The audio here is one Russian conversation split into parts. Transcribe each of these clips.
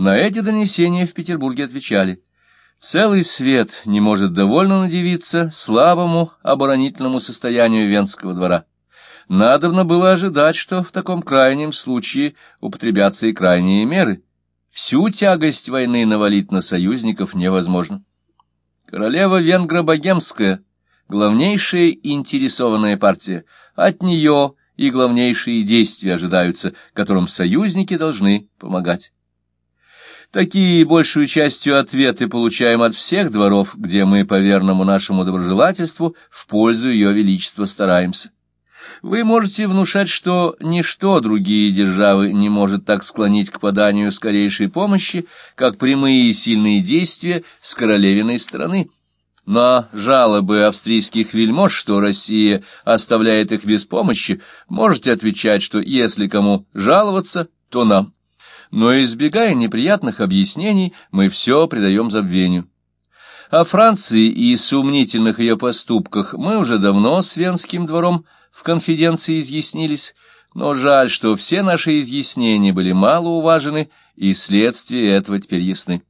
На эти донесения в Петербурге отвечали. Целый свет не может довольно надевиться слабому оборонительному состоянию Венского двора. Надобно было ожидать, что в таком крайнем случае употребятся и крайние меры. Всю тягость войны навалить на союзников невозможно. Королева Венгро-Богемская, главнейшая интересованная партия, от нее и главнейшие действия ожидаются, которым союзники должны помогать. Такие большую частью ответы получаем от всех дворов, где мы по верному нашему доброжелательству в пользу ее величества стараемся. Вы можете внушать, что ничто другие державы не может так склонить к поданию скорейшей помощи, как прямые и сильные действия с королевиной стороны. На жалобы австрийских вельмож, что Россия оставляет их без помощи, можете отвечать, что если кому жаловаться, то нам но, избегая неприятных объяснений, мы все предаем забвению. О Франции и сомнительных ее поступках мы уже давно с Венским двором в конфиденции изъяснились, но жаль, что все наши изъяснения были мало уважены, и следствия этого теперь ясны.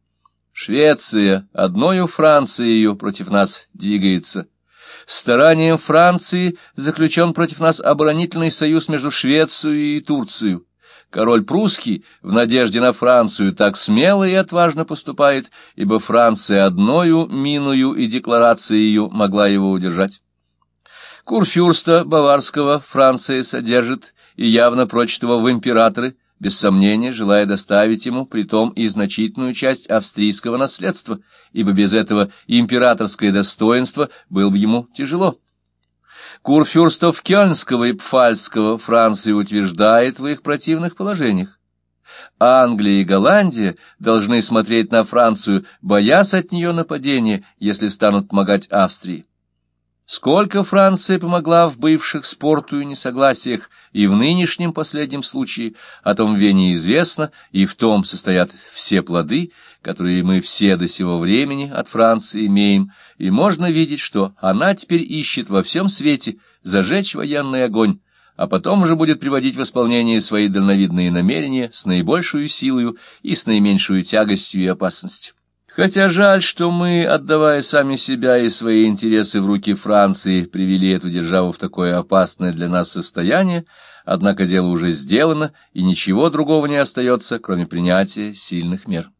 Швеция одною Францией против нас двигается. Старанием Франции заключен против нас оборонительный союз между Швецией и Турцией. Король прусский в надежде на Францию так смело и отважно поступает, ибо Франция одною миную и декларацией могла его удержать. Курфюрста Баварского Франция содержит и явно прочит его в императоры, без сомнения желая доставить ему притом и значительную часть австрийского наследства, ибо без этого императорское достоинство было бы ему тяжело. Курфюрстов Кёльнского и Пфальского Франция утверждает в их противных положениях. Англия и Голландия должны смотреть на Францию, боясь от нее нападения, если станут помогать Австрии. Сколько Франция помогла в бывших спорту и несогласиях, и в нынешнем последнем случае, о том Вене известно, и в том состоят все плоды, которые мы все до сего времени от Франции имеем, и можно видеть, что она теперь ищет во всем свете зажечь военный огонь, а потом уже будет приводить в исполнение свои дальновидные намерения с наибольшую силою и с наименьшую тягостью и опасностью. Хотя жаль, что мы, отдавая сами себя и свои интересы в руки Франции, привели эту державу в такое опасное для нас состояние, однако дело уже сделано, и ничего другого не остается, кроме принятия сильных мер.